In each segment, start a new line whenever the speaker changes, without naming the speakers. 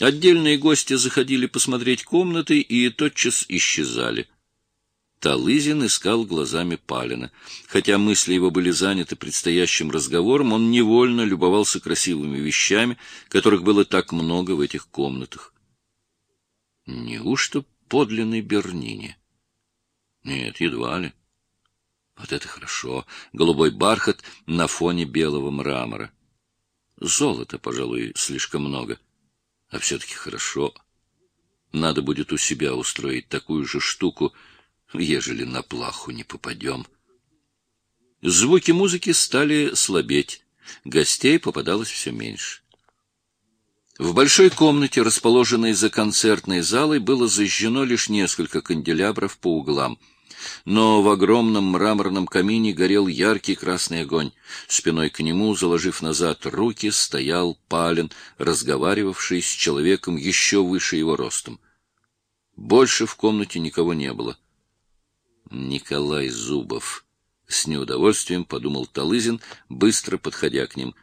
Отдельные гости заходили посмотреть комнаты и тотчас исчезали. Талызин искал глазами Палина. Хотя мысли его были заняты предстоящим разговором, он невольно любовался красивыми вещами, которых было так много в этих комнатах. Неужто подлинный Бернини? Нет, едва ли. Вот это хорошо. Голубой бархат на фоне белого мрамора. Золота, пожалуй, слишком много. А все-таки хорошо. Надо будет у себя устроить такую же штуку — ежели на плаху не попадем. Звуки музыки стали слабеть. Гостей попадалось все меньше. В большой комнате, расположенной за концертной залой, было зажжено лишь несколько канделябров по углам. Но в огромном мраморном камине горел яркий красный огонь. Спиной к нему, заложив назад руки, стоял Палин, разговаривавший с человеком еще выше его ростом. Больше в комнате никого не было. Николай Зубов. С неудовольствием подумал Талызин, быстро подходя к ним.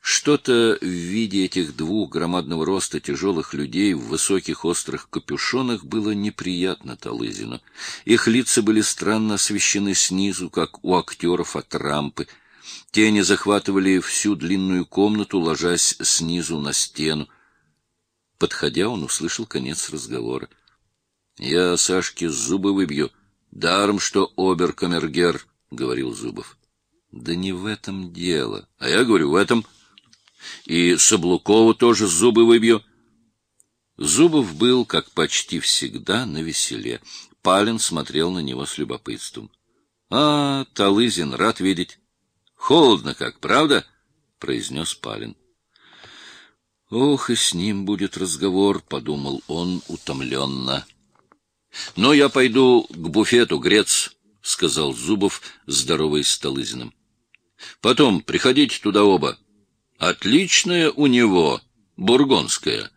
Что-то в виде этих двух громадного роста тяжелых людей в высоких острых капюшонах было неприятно Талызину. Их лица были странно освещены снизу, как у актеров от рампы. Тени захватывали всю длинную комнату, ложась снизу на стену. Подходя, он услышал конец разговора. — Я Сашке зубы выбью, Даром, что оберкамергер, — говорил Зубов. — Да не в этом дело. А я говорю, в этом. И Соблукову тоже зубы выбью. Зубов был, как почти всегда, на веселе. Палин смотрел на него с любопытством. — А, Талызин, рад видеть. — Холодно как, правда? — произнес Палин. — Ох, и с ним будет разговор, — подумал он утомленно. —— Но я пойду к буфету, грец, — сказал Зубов, здоровый с Талызиным. — Потом приходите туда оба. Отличная у него, бургонская.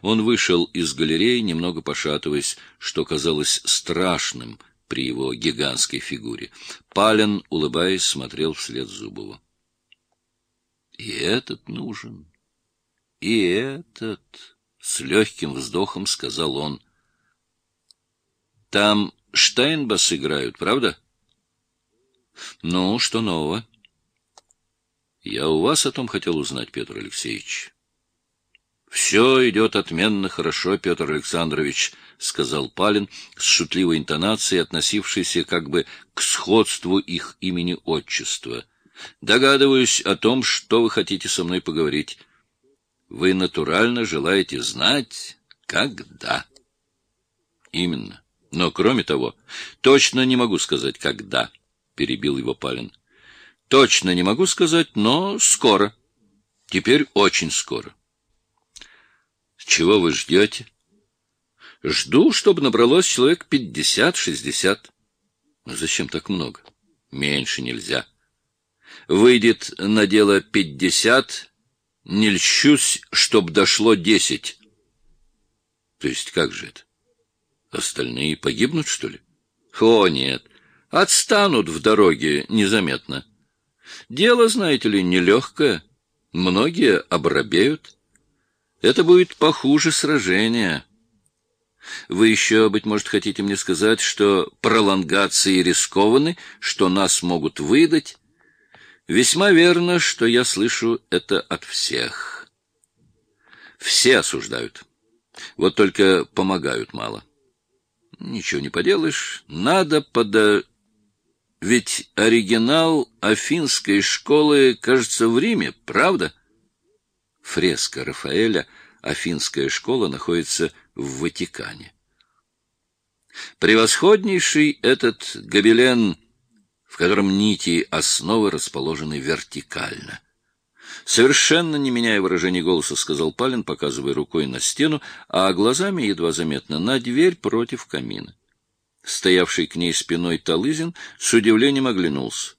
Он вышел из галереи, немного пошатываясь, что казалось страшным при его гигантской фигуре. Пален, улыбаясь, смотрел вслед Зубову. — И этот нужен, и этот, — с легким вздохом сказал он. — там Штайнбас играют, правда? Ну, что нового? Я у вас о том хотел узнать, Петр Алексеевич. Все идет отменно хорошо, Петр Александрович, сказал Палин с шутливой интонацией, относившейся как бы к сходству их имени-отчества. Догадываюсь о том, что вы хотите со мной поговорить. Вы натурально желаете знать, когда. Именно. Но, кроме того, точно не могу сказать, когда, — перебил его Палин. Точно не могу сказать, но скоро. Теперь очень скоро. Чего вы ждете? Жду, чтобы набралось человек пятьдесят-шестьдесят. Зачем так много? Меньше нельзя. Выйдет на дело пятьдесят, не льщусь, чтоб дошло десять. То есть как же это? Остальные погибнут, что ли? О, нет. Отстанут в дороге незаметно. Дело, знаете ли, нелегкое. Многие обрабеют. Это будет похуже сражения. Вы еще, быть может, хотите мне сказать, что пролонгации рискованы, что нас могут выдать? Весьма верно, что я слышу это от всех. Все осуждают. Вот только помогают мало. Ничего не поделаешь, надо подо... Ведь оригинал афинской школы, кажется, в Риме, правда? Фреска Рафаэля «Афинская школа» находится в Ватикане. Превосходнейший этот гобелен, в котором нити основы расположены вертикально. Совершенно не меняя выражения голоса, сказал Палин, показывая рукой на стену, а глазами, едва заметно, на дверь против камина. Стоявший к ней спиной Талызин с удивлением оглянулся.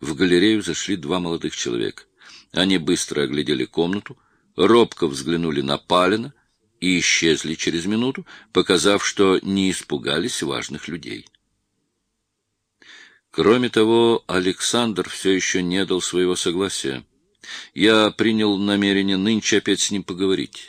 В галерею зашли два молодых человека. Они быстро оглядели комнату, робко взглянули на Палина и исчезли через минуту, показав, что не испугались важных людей. Кроме того, Александр все еще не дал своего согласия, Я принял намерение нынче опять с ним поговорить.